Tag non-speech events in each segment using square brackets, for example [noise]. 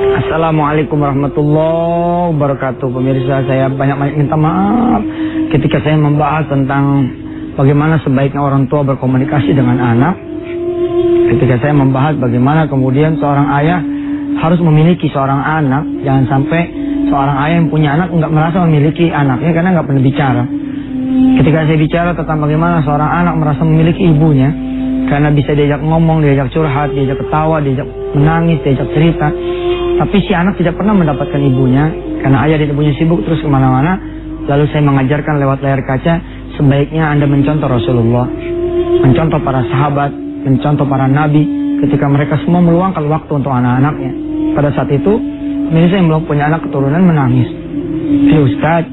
Assalamualaikum warahmatullahi wabarakatuh. Pemirsa saya banyak-banyak minta maaf Ketika saya membahas tentang Bagaimana sebaiknya orang tua berkomunikasi dengan anak. Ketika saya membahas bagaimana kemudian seorang ayah Harus memiliki seorang anak. Jangan sampai seorang ayah yang punya anak nggak merasa memiliki anaknya Karena nggak pernah bicara. Ketika saya bicara tentang bagaimana seorang anak merasa memiliki ibunya Karena bisa diajak ngomong, diajak curhat, diajak ketawa, diajak menangis, diajak cerita tapi si anak tidak pernah mendapatkan ibunya karena ayah dan ibunya sibuk terus ke mana-mana. Lalu saya mengajarkan lewat layar kaca sebaiknya anda mencontoh Rasulullah, mencontoh para sahabat, mencontoh para nabi ketika mereka semua meluangkan waktu untuk anak-anaknya. Pada saat itu, ini saya belum punya anak keturunan menangis. Hei Ustaz,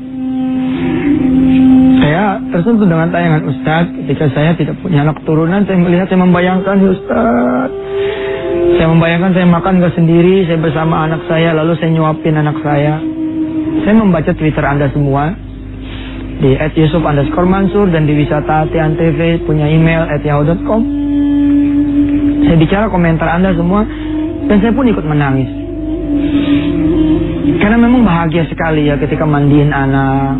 saya tersentuh dengan tayangan Ustaz ketika saya tidak punya anak keturunan, saya melihat, saya membayangkan, Ustaz, saya membayangkan saya makan gak sendiri, saya bersama anak saya, lalu saya nyuapin anak saya. Saya membaca Twitter Anda semua di @yusuf underscore Mansur dan di wisata TV punya email at yahoo.com. Saya bicara komentar Anda semua dan saya pun ikut menangis. Karena memang bahagia sekali ya ketika mandiin anak,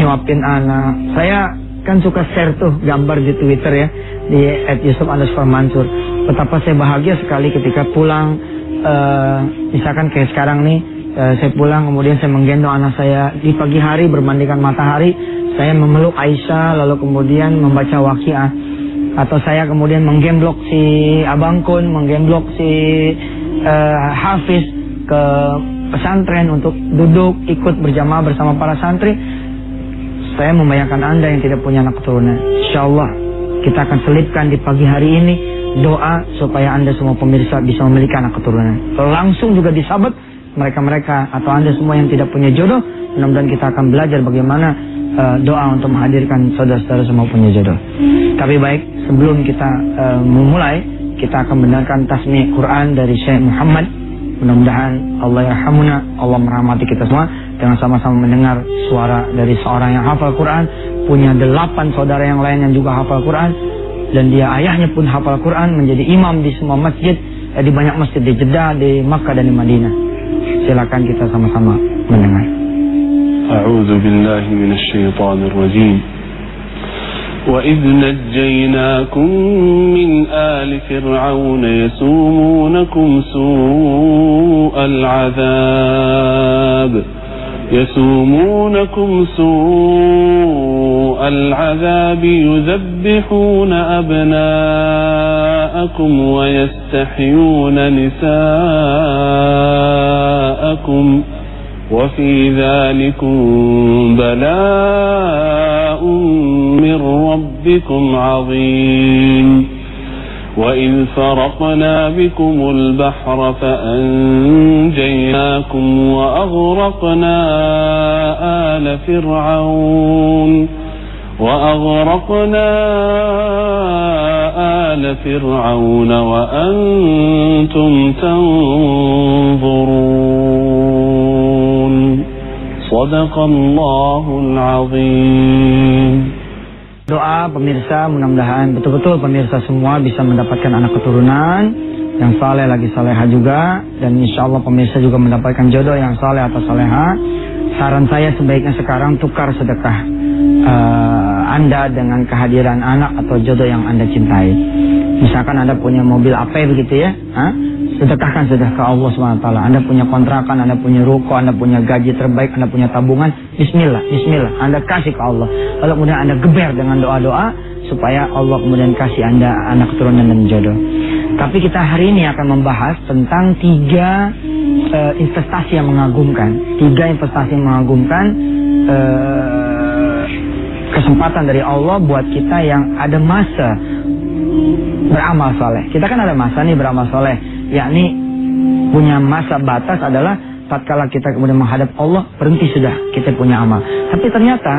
nyuapin anak. Saya kan suka share tuh gambar di Twitter ya di @yusuf underscore Mansur. Betapa saya bahagia sekali ketika pulang, uh, misalkan kayak sekarang nih, uh, saya pulang kemudian saya menggendong anak saya di pagi hari bermandikan matahari, saya memeluk Aisyah lalu kemudian membaca wakiah atau saya kemudian menggemblok si Abang Kun, menggemblok si uh, Hafiz ke pesantren untuk duduk ikut berjamaah bersama para santri. Saya membayangkan Anda yang tidak punya anak keturunan. Insya Allah kita akan selipkan di pagi hari ini doa supaya Anda semua pemirsa bisa memiliki anak keturunan. Langsung juga disabat mereka-mereka atau Anda semua yang tidak punya jodoh, mudah-mudahan kita akan belajar bagaimana uh, doa untuk menghadirkan saudara-saudara semua punya jodoh. Tapi baik, sebelum kita uh, memulai, kita akan mendengarkan tasmi Quran dari Syekh Muhammad. Mudah-mudahan Allah yarhamuna, Allah merahmati kita semua dengan sama-sama mendengar suara dari seorang yang hafal Quran, punya delapan saudara yang lain yang juga hafal Quran, dan dia ayahnya pun hafal Quran menjadi imam di semua masjid eh, di banyak masjid di Jeddah, di Makkah dan di Madinah. Silakan kita sama-sama mendengar. أعوذ بالله من الشيطان الرجيم وإذ نجيناكم من آل فرعون يسومونكم سوء العذاب يسومونكم سوء العذاب يذبحون أبناءكم ويستحيون نساءكم وفي ذلكم بلاء من ربكم عظيم وإذ فرقنا بكم البحر فأنجيناكم وأغرقنا آل فرعون وأغرقنا آل فرعون وأنتم تنظرون صدق الله العظيم Doa pemirsa mudah-mudahan betul-betul pemirsa semua bisa mendapatkan anak keturunan yang saleh lagi saleha juga dan insya Allah pemirsa juga mendapatkan jodoh yang saleh atau saleha. Saran saya sebaiknya sekarang tukar sedekah uh, Anda dengan kehadiran anak atau jodoh yang Anda cintai. Misalkan Anda punya mobil apa begitu ya, ha? Sedekahkan sedekah Allah SWT. Anda punya kontrakan, Anda punya ruko, Anda punya gaji terbaik, Anda punya tabungan. Bismillah, Bismillah. Anda kasih ke Allah. Lalu kemudian Anda geber dengan doa-doa supaya Allah kemudian kasih Anda anak keturunan dan jodoh. Tapi kita hari ini akan membahas tentang tiga uh, investasi yang mengagumkan. Tiga investasi yang mengagumkan uh, kesempatan dari Allah buat kita yang ada masa beramal soleh. Kita kan ada masa nih beramal soleh yakni punya masa batas adalah tatkala kita kemudian menghadap Allah berhenti sudah kita punya amal. Tapi ternyata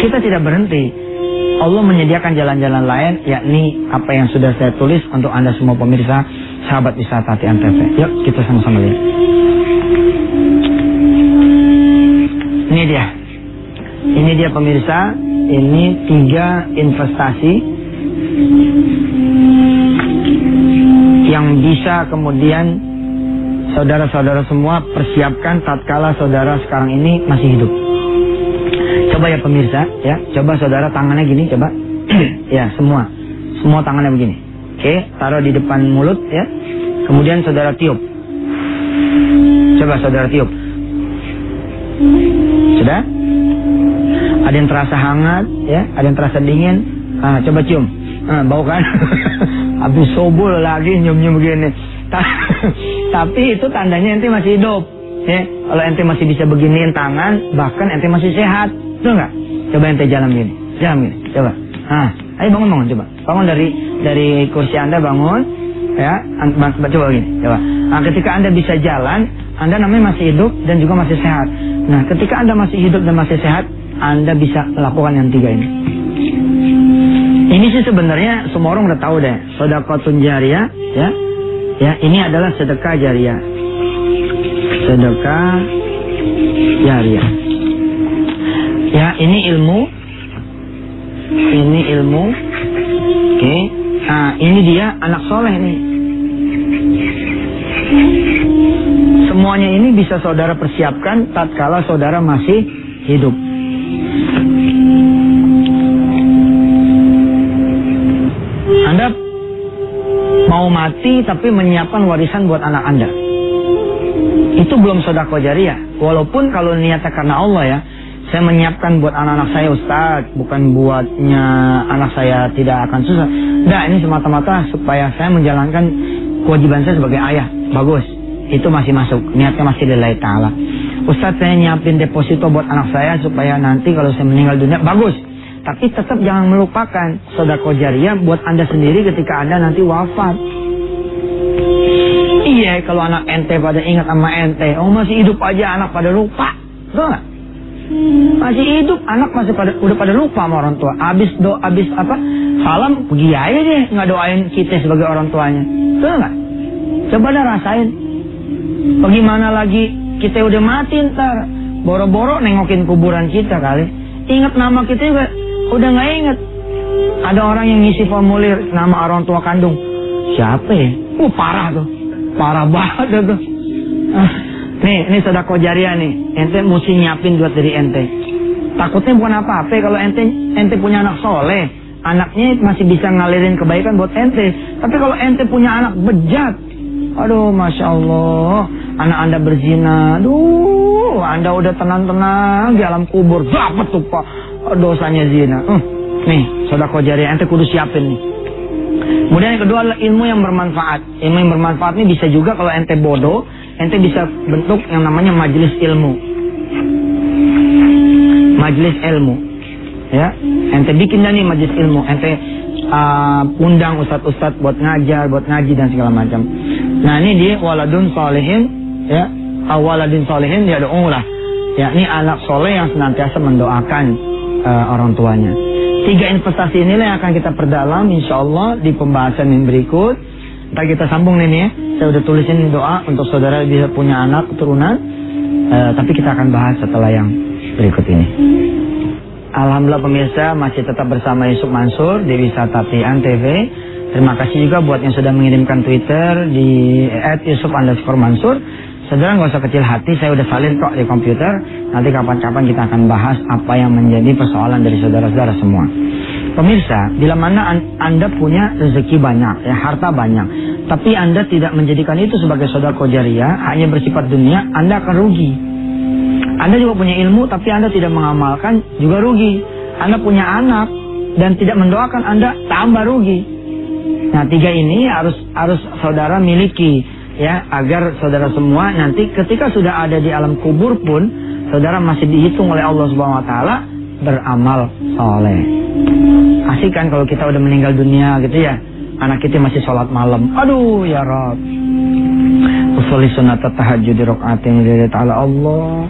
kita tidak berhenti. Allah menyediakan jalan-jalan lain yakni apa yang sudah saya tulis untuk Anda semua pemirsa sahabat wisata di Antv. Yuk kita sama-sama lihat. Ini dia. Ini dia pemirsa, ini tiga investasi yang bisa kemudian saudara-saudara semua persiapkan tatkala saudara sekarang ini masih hidup. Coba ya pemirsa, ya, coba saudara tangannya gini, coba, [clears throat] ya semua, semua tangannya begini. Oke, taruh di depan mulut, ya. Kemudian saudara tiup. Coba saudara tiup. Sudah? Ada yang terasa hangat, ya, ada yang terasa dingin. Ah, coba cium. Ah, bau kan? [laughs] Habis sobul lagi nyium-nyium begini. [laughs] Tapi itu tandanya ente masih hidup. Ya, kalau ente masih bisa beginiin tangan, bahkan ente masih sehat. Betul nggak? Coba ente jalan gini. Jalan gini. Coba. Ah, ayo bangun bangun coba. Bangun dari dari kursi Anda bangun. Ya, coba gini. Coba. Nah, ketika Anda bisa jalan, Anda namanya masih hidup dan juga masih sehat. Nah, ketika Anda masih hidup dan masih sehat, Anda bisa melakukan yang tiga ini. Ini sih sebenarnya semua orang udah tahu deh. Sodakotun jariah, ya, Ya, ini adalah sedekah jariah. Sedekah jariah. Ya, ini ilmu. Ini ilmu. Oke. Nah, ini dia anak soleh nih. Semuanya ini bisa saudara persiapkan tatkala saudara masih hidup. Mau mati tapi menyiapkan warisan buat anak Anda. Itu belum sodako jariah. Walaupun kalau niatnya karena Allah ya, saya menyiapkan buat anak-anak saya Ustaz, bukan buatnya anak saya tidak akan susah. Enggak, ini semata-mata supaya saya menjalankan kewajiban saya sebagai ayah. Bagus. Itu masih masuk. Niatnya masih lillahi ta'ala. Ustaz saya nyiapin deposito buat anak saya supaya nanti kalau saya meninggal dunia. Bagus. Tapi tetap jangan melupakan sodako jariah buat anda sendiri ketika anda nanti wafat. Iya, kalau anak ente pada ingat sama ente, oh masih hidup aja anak pada lupa, betul nggak? Masih hidup, anak masih pada udah pada lupa sama orang tua. Abis do, abis apa? Salam, pergi aja deh nggak doain kita sebagai orang tuanya, betul nggak? Coba dah rasain. Bagaimana lagi kita udah mati ntar, boro-boro nengokin kuburan kita kali. Ingat nama kita juga udah nggak inget. Ada orang yang ngisi formulir nama orang tua kandung. Siapa ya? Uh parah tuh. Parah banget tuh. Ah, nih, ini sodako jariah nih. Ente mesti nyiapin buat dari ente. Takutnya bukan apa-apa kalau ente ente punya anak soleh. Anaknya masih bisa ngalirin kebaikan buat ente. Tapi kalau ente punya anak bejat. Aduh, Masya Allah. Anak anda berzina. Aduh, anda udah tenang-tenang di alam kubur. Dapat tuh pak dosanya zina. Uh, nih, sodako jariah ente kudu siapin nih. Kemudian yang kedua adalah ilmu yang bermanfaat. Ilmu yang bermanfaat ini bisa juga kalau ente bodoh, ente bisa bentuk yang namanya majelis ilmu. Majelis ilmu. Ya, ente bikin nih majelis ilmu. Ente uh, undang ustadz-ustadz buat ngajar, buat ngaji dan segala macam. Nah ini dia waladun solehin, ya, awaladun solehin dia doa lah. Ya, ini anak soleh yang senantiasa mendoakan uh, orang tuanya. Tiga investasi inilah yang akan kita perdalam insya Allah di pembahasan yang berikut. Ntar kita sambung nih ya. Saya udah tulisin doa untuk saudara bisa punya anak keturunan. Uh, tapi kita akan bahas setelah yang berikut ini. Alhamdulillah pemirsa masih tetap bersama Yusuf Mansur di Wisata Tian TV. Terima kasih juga buat yang sudah mengirimkan Twitter di @yusuf underscore Mansur. Saudara nggak usah kecil hati, saya udah salin kok di komputer. Nanti kapan-kapan kita akan bahas apa yang menjadi persoalan dari saudara-saudara semua. Pemirsa, bila mana Anda punya rezeki banyak, ya harta banyak, tapi Anda tidak menjadikan itu sebagai saudara jariah, hanya bersifat dunia, Anda akan rugi. Anda juga punya ilmu, tapi Anda tidak mengamalkan, juga rugi. Anda punya anak dan tidak mendoakan, Anda tambah rugi. Nah, tiga ini harus harus saudara miliki ya agar saudara semua nanti ketika sudah ada di alam kubur pun saudara masih dihitung oleh Allah Subhanahu wa taala beramal soleh. Asik kan kalau kita udah meninggal dunia gitu ya, anak kita masih sholat malam. Aduh ya Rob. Usul sunat tahajud di rokaatin lillahi ta'ala Allah.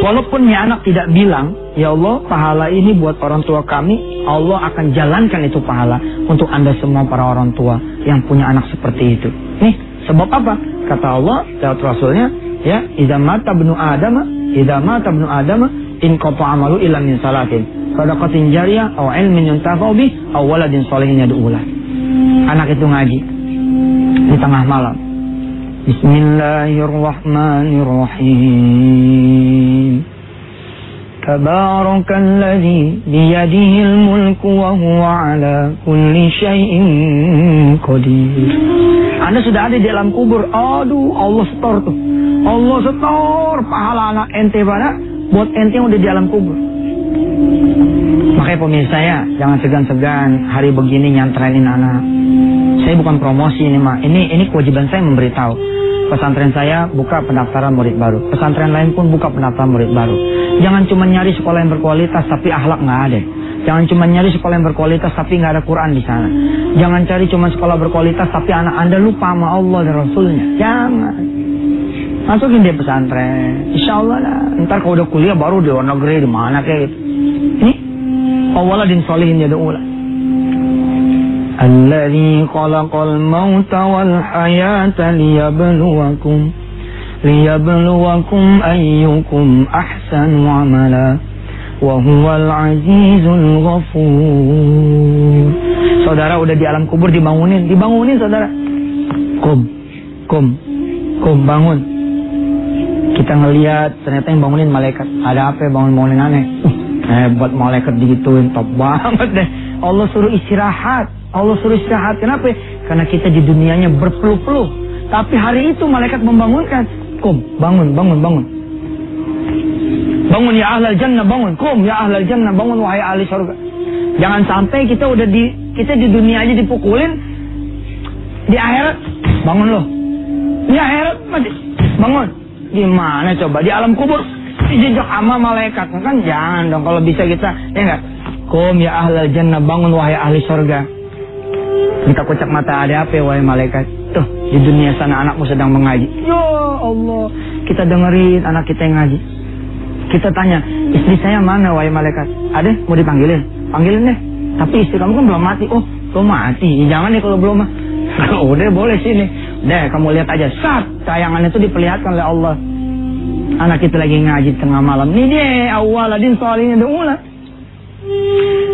Walaupun ya anak tidak bilang, ya Allah pahala ini buat orang tua kami, Allah akan jalankan itu pahala untuk anda semua para orang tua yang punya anak seperti itu. Nih, Sebab apa? Kata Allah lewat Rasulnya, ya, idza mata bnu Adam, idza mata bnu Adam, in qata amalu illa min salatin. Sadaqatin jariyah aw ilmin yuntafa'u bih aw waladin sholihin yad'u Anak itu ngaji di tengah malam. Bismillahirrahmanirrahim. تبارك الذي بيده الملك وهو على كل شيء قدير Anda sudah ada di dalam kubur. Aduh, Allah setor tuh. Allah setor pahala anak ente pada buat ente yang udah di dalam kubur. Makanya pemirsa ya, jangan segan-segan hari begini nyantrainin anak. Saya bukan promosi ini, Mak. Ini ini kewajiban saya memberitahu. Pesantren saya buka pendaftaran murid baru. Pesantren lain pun buka pendaftaran murid baru. Jangan cuma nyari sekolah yang berkualitas tapi akhlak nggak ada. Jangan cuma nyari sekolah yang berkualitas tapi nggak ada Quran di sana. Jangan cari cuma sekolah berkualitas tapi anak anda lupa sama Allah dan Rasulnya. Jangan. Masukin dia pesantren. Insya Allah lah. Ntar kalau udah kuliah baru di luar negeri di mana kayak gitu. Ini awaladin solihin ya ulah. الذي خلق الموت والحياة ليبلوكم ليبلوكم أيكم أحسن عملا وهو العزيز الغفور Saudara udah di alam kubur dibangunin, dibangunin saudara. Kum, kum, kum bangun. Kita ngeliat ternyata yang bangunin malaikat. Ada apa ya bangun bangunin aneh? Uh, hebat malaikat digituin, top banget deh. Allah suruh istirahat. Allah suruh istirahat. Kenapa? Karena kita di dunianya berpeluh-peluh. Tapi hari itu malaikat membangunkan. Kum, bangun, bangun, bangun. Bangun ya ahlal jannah, bangun. Kum ya ahlal jannah, bangun wahai ahli surga. Jangan sampai kita udah di kita di dunia aja dipukulin. Di akhirat bangun loh. Di akhirat. Bangun. Gimana coba di alam kubur dijejak sama malaikat kan jangan dong kalau bisa kita ya enggak. Kum ya ahlal jannah, bangun wahai ahli surga. Minta kocak mata ada apa ya, wahai malaikat? Tuh, di dunia sana anakmu sedang mengaji. Ya Allah, kita dengerin anak kita yang ngaji. Kita tanya, istri saya mana wahai malaikat? Ada, mau dipanggilin? Panggilin deh. Tapi istri kamu kan belum mati. Oh, belum mati. Jangan deh kalau belum mah. [laughs] Udah boleh sini. Deh, kamu lihat aja. Saat tayangan itu diperlihatkan oleh Allah. Anak kita lagi ngaji tengah malam. Ini dia awaladin soalnya ulah.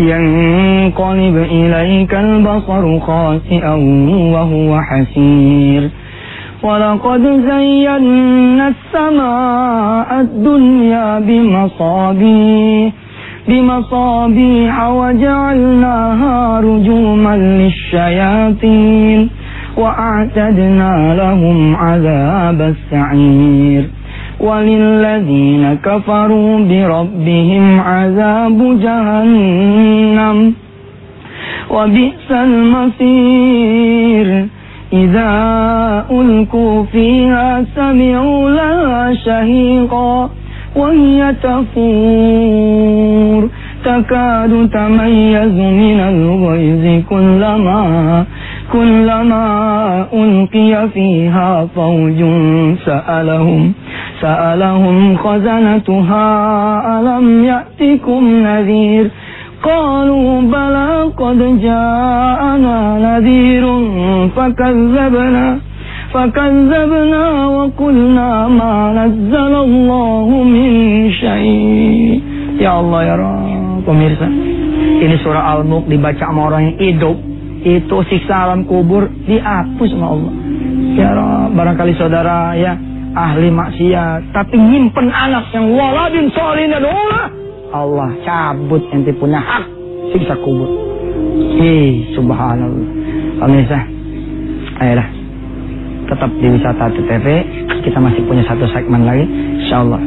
ينقلب إليك البصر خاسئا وهو حسير. ولقد زينا السماء الدنيا بمصابيح بمصابيح وجعلناها رجوما للشياطين وأعتدنا لهم عذاب السعير. وللذين كفروا بربهم عذاب جهنم. وبئس المصير. إذا ألقوا فيها سمعوا لها شهيقا وهي تفور. تكاد تميز من الغيظ كلما كلما ألقي فيها فوج سألهم. سألهم خزنتها ألم يأتكم نذير قالوا بلى قد جاءنا نذير فكذبنا فكذبنا وقلنا ما نزل الله من شيء Ya Allah ya Rabb Pemirsa Ini surah Al-Mulk dibaca sama orang yang hidup Itu siksa alam kubur Dihapus sama Allah Ya Rabb Barangkali saudara ya ahli maksiat. Tapi nyimpen anak yang waladin solihin dan Allah cabut ente punya hak. Siksa kubur. Ih, subhanallah. Pemirsa ayolah. Tetap di wisata TV kita masih punya satu segmen lagi. Insyaallah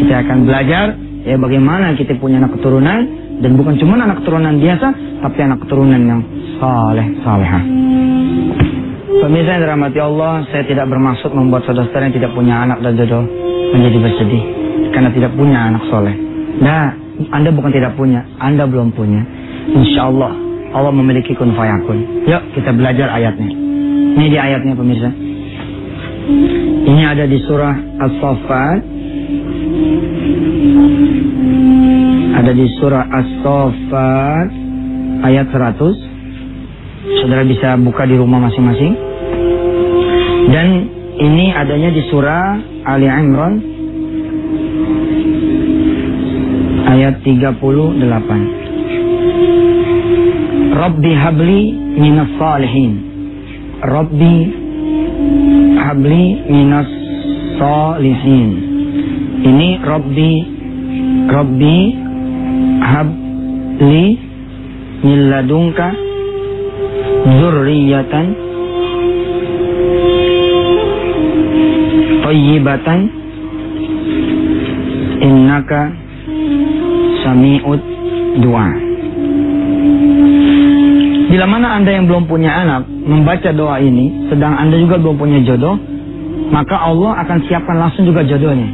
kita akan belajar ya bagaimana kita punya anak keturunan. Dan bukan cuma anak keturunan biasa tapi anak keturunan yang saleh salehah Pemirsa yang dirahmati Allah, saya tidak bermaksud membuat saudara-saudara yang tidak punya anak dan jodoh menjadi bersedih karena tidak punya anak soleh. Nah, Anda bukan tidak punya, Anda belum punya. Insya Allah, Allah memiliki kun fayakun. Yuk, kita belajar ayatnya. Ini di ayatnya pemirsa. Ini ada di surah As-Saffat Ada di surah As-Saffat ayat 100. Saudara bisa buka di rumah masing-masing. Dan ini adanya di surah Ali Imran ayat 38. Rabbi habli minas salihin. Rabbi habli minas salihin. Ini Rabbi Rabbi habli min zurriyatan tayyibatan innaka sami'ud du'a. Bila mana Anda yang belum punya anak membaca doa ini, sedang Anda juga belum punya jodoh, maka Allah akan siapkan langsung juga jodohnya.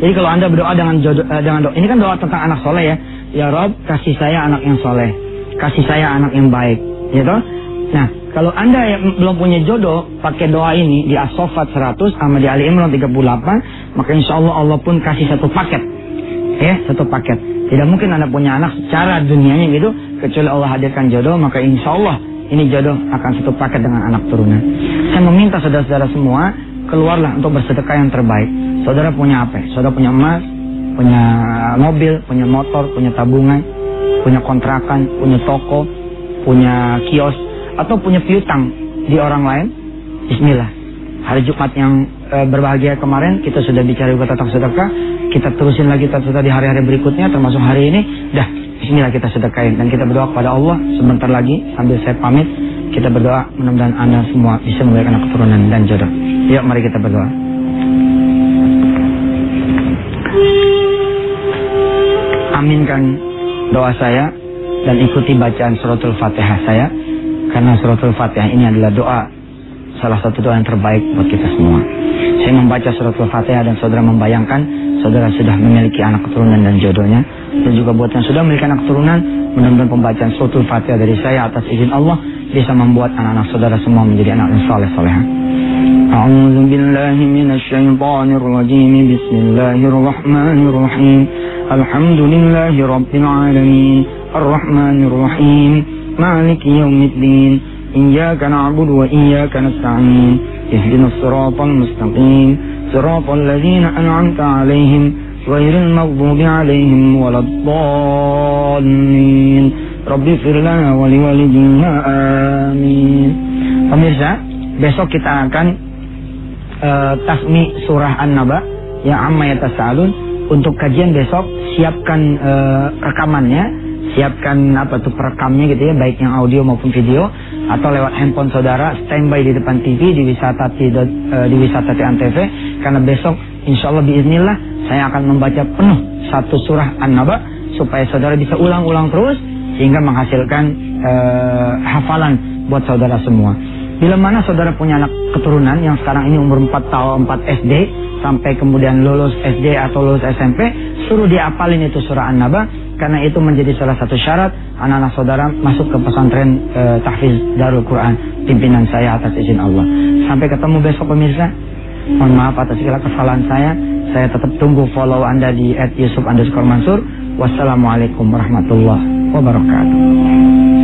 Jadi kalau Anda berdoa dengan jodoh eh, dengan doa, ini kan doa tentang anak soleh ya. Ya Rob, kasih saya anak yang soleh, kasih saya anak yang baik, gitu. Kalau Anda yang belum punya jodoh, pakai doa ini di As-Sofat 100 sama di Ali Imran 38, maka insya Allah Allah pun kasih satu paket. Ya, satu paket. Tidak mungkin Anda punya anak secara dunianya gitu, kecuali Allah hadirkan jodoh, maka insya Allah ini jodoh akan satu paket dengan anak turunan. Saya meminta saudara-saudara semua, keluarlah untuk bersedekah yang terbaik. Saudara punya apa? Saudara punya emas, punya mobil, punya motor, punya tabungan, punya kontrakan, punya toko, punya kios, atau punya piutang di orang lain. Bismillah. Hari Jumat yang e, berbahagia kemarin kita sudah bicara juga tentang sedekah. Kita terusin lagi tentang di hari-hari berikutnya termasuk hari ini. Dah, bismillah kita sedekahin dan kita berdoa kepada Allah sebentar lagi sambil saya pamit kita berdoa mudah-mudahan Anda semua bisa memberikan keturunan dan jodoh. Yuk mari kita berdoa. Aminkan doa saya dan ikuti bacaan suratul Fatihah saya karena suratul Fatihah ini adalah doa salah satu doa yang terbaik buat kita semua. Saya membaca suratul Fatihah dan saudara membayangkan saudara sudah memiliki anak keturunan dan jodohnya dan juga buat yang sudah memiliki anak keturunan mudah-mudahan pembacaan suratul Fatihah dari saya atas izin Allah bisa membuat anak-anak saudara semua menjadi anak yang saleh salehah. أعوذ بالله من الشيطان الرجيم بسم الله الرحمن الرحيم الحمد لله رب العالمين الرحمن الرحيم مالك يوم الدين إياك نعبد وإياك نستعين اهدنا الصراط المستقيم صراط الذين أنعمت عليهم غير المغضوب عليهم ولا الضالين رب اغفر لنا ولوالدينا آمين Pemirsa, besok kita akan uh, tasmi surah An-Naba yang amma yatasaalun untuk kajian besok siapkan uh, rekamannya siapkan apa tuh perekamnya gitu ya baik yang audio maupun video atau lewat handphone saudara standby di depan TV di wisata uh, di wisata Antv karena besok insya Allah biiznillah saya akan membaca penuh satu surah An-Naba supaya saudara bisa ulang-ulang terus sehingga menghasilkan uh, hafalan buat saudara semua. Bila mana saudara punya anak keturunan yang sekarang ini umur 4 tahun 4 SD sampai kemudian lulus SD atau lulus SMP, suruh dia apalin itu surah An-Naba karena itu menjadi salah satu syarat anak-anak saudara masuk ke pesantren e, tahfiz Darul Quran pimpinan saya atas izin Allah. Sampai ketemu besok pemirsa. Mohon maaf atas segala kesalahan saya. Saya tetap tunggu follow Anda di @yusuf_mansur. Wassalamualaikum warahmatullahi wabarakatuh.